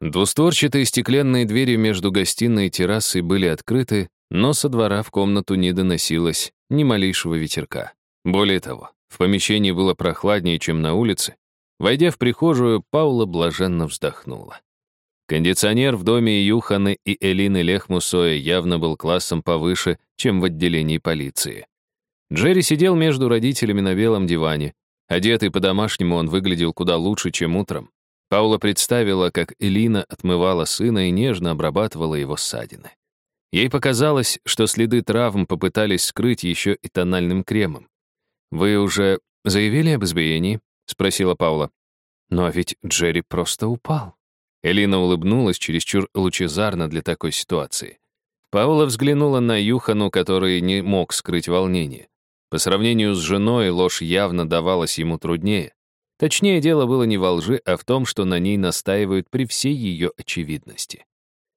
Двустворчатые стеклянные двери между гостиной и террасой были открыты, но со двора в комнату не доносилось ни малейшего ветерка. Более того, в помещении было прохладнее, чем на улице. Войдя в прихожую, Паула блаженно вздохнула. Кондиционер в доме Юханы и Элины Лехмусоя явно был классом повыше, чем в отделении полиции. Джерри сидел между родителями на белом диване. Одетый по-домашнему он выглядел куда лучше, чем утром. Паула представила, как Элина отмывала сына и нежно обрабатывала его ссадины. Ей показалось, что следы травм попытались скрыть еще и тональным кремом. «Вы уже заявили об избиении?» — спросила Паула. «Но ведь Джерри просто упал». Элина улыбнулась чересчур лучезарно для такой ситуации. Паула взглянула на Юхану, который не мог скрыть волнение. По сравнению с женой ложь явно давалась ему труднее. Точнее, дело было не во лжи, а в том, что на ней настаивают при всей ее очевидности.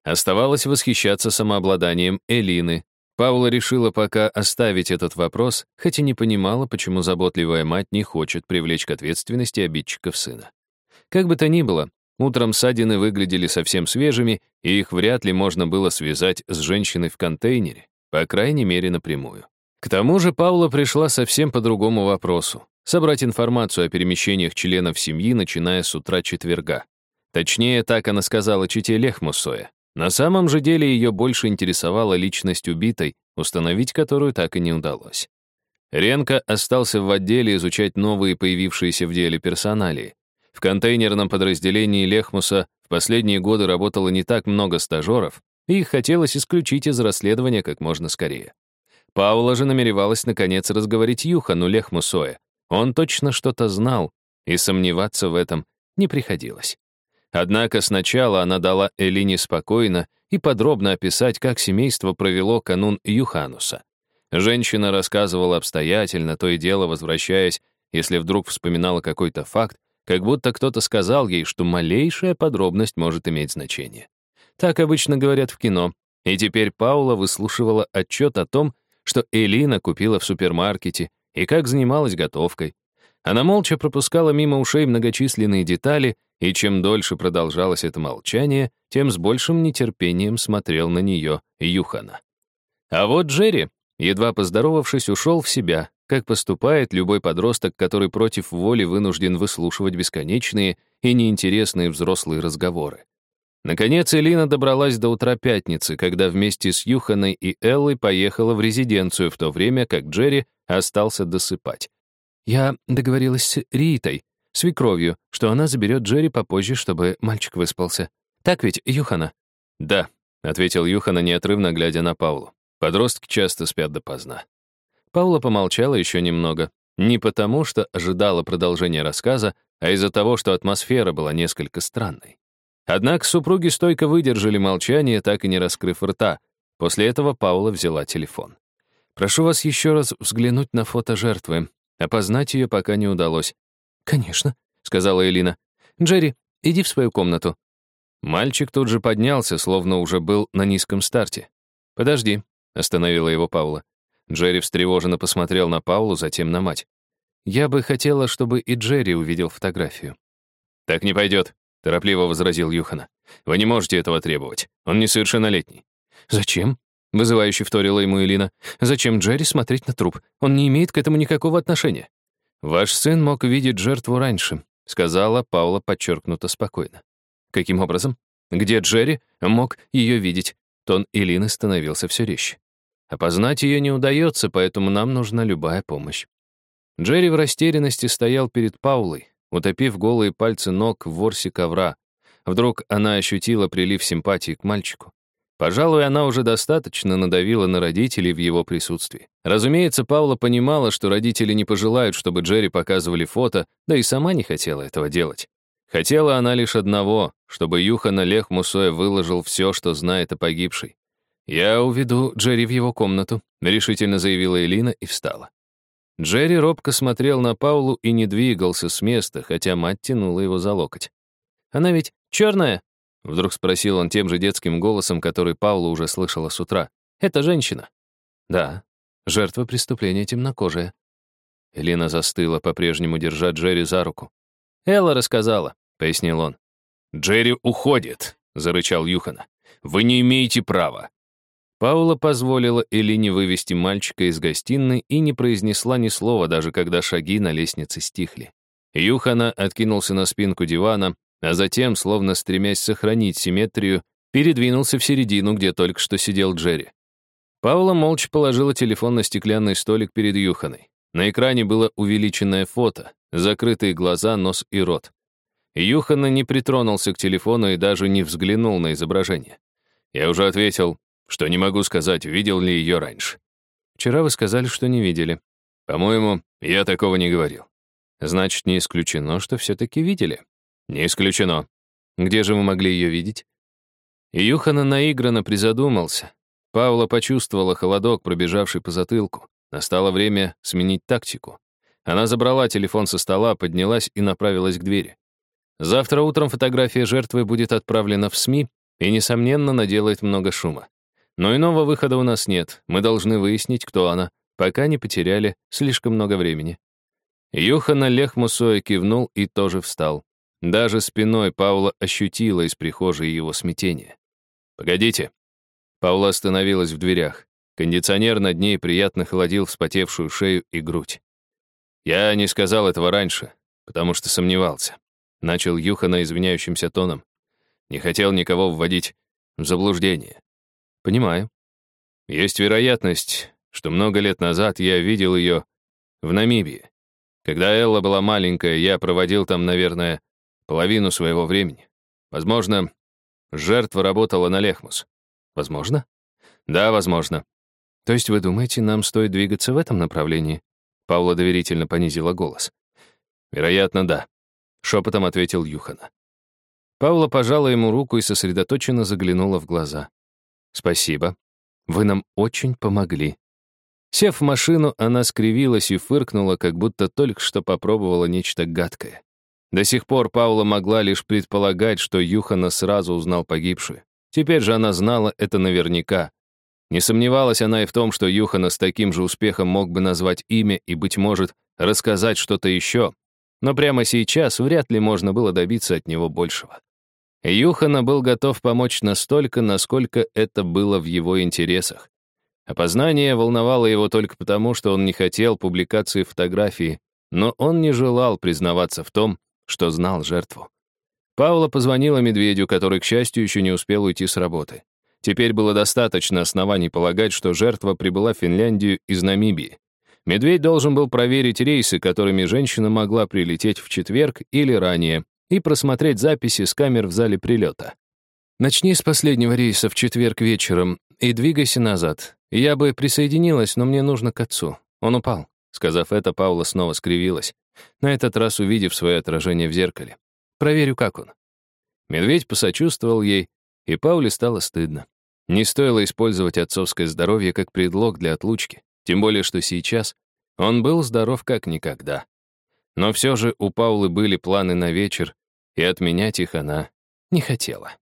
Оставалось восхищаться самообладанием Элины. Паула решила пока оставить этот вопрос, хотя не понимала, почему заботливая мать не хочет привлечь к ответственности обидчиков сына. Как бы то ни было, утром ссадины выглядели совсем свежими, и их вряд ли можно было связать с женщиной в контейнере, по крайней мере, напрямую. К тому же Паула пришла совсем по другому вопросу собрать информацию о перемещениях членов семьи, начиная с утра четверга. Точнее, так она сказала чите Лехмусоя. На самом же деле ее больше интересовала личность убитой, установить которую так и не удалось. Ренко остался в отделе изучать новые появившиеся в деле персоналии. В контейнерном подразделении Лехмуса в последние годы работало не так много стажеров, и их хотелось исключить из расследования как можно скорее. Паула же намеревалась наконец разговорить Юхану Лехмусоя, он точно что-то знал, и сомневаться в этом не приходилось. Однако сначала она дала Элине спокойно и подробно описать, как семейство провело канун Юхануса. Женщина рассказывала обстоятельно, то и дело возвращаясь, если вдруг вспоминала какой-то факт, как будто кто-то сказал ей, что малейшая подробность может иметь значение. Так обычно говорят в кино, и теперь Паула выслушивала отчет о том, что Элина купила в супермаркете, и как занималась готовкой. Она молча пропускала мимо ушей многочисленные детали, и чем дольше продолжалось это молчание, тем с большим нетерпением смотрел на нее Юхана. А вот Джерри, едва поздоровавшись, ушел в себя, как поступает любой подросток, который против воли вынужден выслушивать бесконечные и неинтересные взрослые разговоры. Наконец Элина добралась до утра пятницы, когда вместе с Юханой и Эллой поехала в резиденцию, в то время как Джерри остался досыпать. «Я договорилась с Ритой, свекровью, что она заберет Джерри попозже, чтобы мальчик выспался. Так ведь, Юхана?» «Да», — ответил Юхана, неотрывно глядя на Паулу. «Подростки часто спят допоздна». Паула помолчала еще немного. Не потому, что ожидала продолжения рассказа, а из-за того, что атмосфера была несколько странной. Однако супруги стойко выдержали молчание, так и не раскрыв рта. После этого Паула взяла телефон. «Прошу вас еще раз взглянуть на фото жертвы. Опознать ее пока не удалось». «Конечно», — сказала Элина. «Джерри, иди в свою комнату». Мальчик тут же поднялся, словно уже был на низком старте. «Подожди», — остановила его Паула. Джерри встревоженно посмотрел на Паулу, затем на мать. «Я бы хотела, чтобы и Джерри увидел фотографию». «Так не пойдет», — торопливо возразил Юхана. «Вы не можете этого требовать. Он несовершеннолетний». «Зачем?» — вызывающе вторила ему Элина. «Зачем Джерри смотреть на труп? Он не имеет к этому никакого отношения». «Ваш сын мог видеть жертву раньше», — сказала Паула подчеркнуто спокойно. «Каким образом? Где Джерри мог ее видеть?» Тон Элины становился все резче. «Опознать ее не удается, поэтому нам нужна любая помощь». Джерри в растерянности стоял перед Паулой, утопив голые пальцы ног в ворсе ковра. Вдруг она ощутила прилив симпатии к мальчику. Пожалуй, она уже достаточно надавила на родителей в его присутствии. Разумеется, Паула понимала, что родители не пожелают, чтобы Джерри показывали фото, да и сама не хотела этого делать. Хотела она лишь одного, чтобы Юхан Олег Мусоя выложил все, что знает о погибшей. «Я уведу Джерри в его комнату», — решительно заявила Элина и встала. Джерри робко смотрел на Паулу и не двигался с места, хотя мать тянула его за локоть. «Она ведь черная?» — вдруг спросил он тем же детским голосом, который Паула уже слышала с утра. «Это женщина?» «Да, жертва преступления темнокожая». Элина застыла, по-прежнему держа Джерри за руку. «Элла рассказала», — пояснил он. «Джерри уходит», — зарычал Юхана. «Вы не имеете права». Паула позволила Элине вывести мальчика из гостиной и не произнесла ни слова, даже когда шаги на лестнице стихли. Юхана откинулся на спинку дивана, а затем, словно стремясь сохранить симметрию, передвинулся в середину, где только что сидел Джерри. Паула молча положила телефон на стеклянный столик перед Юханой. На экране было увеличенное фото, закрытые глаза, нос и рот. Юхана не притронулся к телефону и даже не взглянул на изображение. Я уже ответил, что не могу сказать, видел ли ее раньше. Вчера вы сказали, что не видели. По-моему, я такого не говорил. Значит, не исключено, что все-таки видели. Не исключено. Где же вы могли ее видеть? Юхана наигранно призадумался. Паула почувствовала холодок, пробежавший по затылку. Настало время сменить тактику. Она забрала телефон со стола, поднялась и направилась к двери. Завтра утром фотография жертвы будет отправлена в СМИ и, несомненно, наделает много шума. Но иного выхода у нас нет. Мы должны выяснить, кто она, пока не потеряли слишком много времени. Юхана Лехмусоя кивнул и тоже встал. Даже спиной Паула ощутила из прихожей его смятение. «Погодите». Паула остановилась в дверях. Кондиционер над ней приятно холодил вспотевшую шею и грудь. «Я не сказал этого раньше, потому что сомневался», — начал Юхана извиняющимся тоном. «Не хотел никого вводить в заблуждение. Понимаю. Есть вероятность, что много лет назад я видел ее в Намибии. Когда Элла была маленькая, я проводил там, наверное, половину своего времени. Возможно, жертва работала на Лехмус. Возможно? Да, возможно. То есть вы думаете, нам стоит двигаться в этом направлении? Паула доверительно понизила голос. Вероятно, да. Шепотом ответил Юхана. Паула пожала ему руку и сосредоточенно заглянула в глаза. «Спасибо. Вы нам очень помогли». Сев в машину, она скривилась и фыркнула, как будто только что попробовала нечто гадкое. До сих пор Паула могла лишь предполагать, что Юхана сразу узнал погибшую. Теперь же она знала это наверняка. Не сомневалась она и в том, что Юхана с таким же успехом мог бы назвать имя и, быть может, рассказать что-то еще. Но прямо сейчас вряд ли можно было добиться от него большего. Юхана был готов помочь настолько, насколько это было в его интересах. Опознание волновало его только потому, что он не хотел публикации фотографии, но он не желал признаваться в том, что знал жертву. Паула позвонила медведю, который, к счастью, еще не успел уйти с работы. Теперь было достаточно оснований полагать, что жертва прибыла в Финляндию из Намибии. Медведь должен был проверить рейсы, которыми женщина могла прилететь в четверг или ранее, и просмотреть записи с камер в зале прилета. Начни с последнего рейса в четверг вечером и двигайся назад. Я бы присоединилась, но мне нужно к отцу. Он упал. Сказав это, Паула снова скривилась, на этот раз увидев свое отражение в зеркале. Проверю, как он. Медведь посочувствовал ей, и Пауле стало стыдно. Не стоило использовать отцовское здоровье как предлог для отлучки, тем более что сейчас он был здоров как никогда. Но все же у Паулы были планы на вечер, и отменять их она не хотела.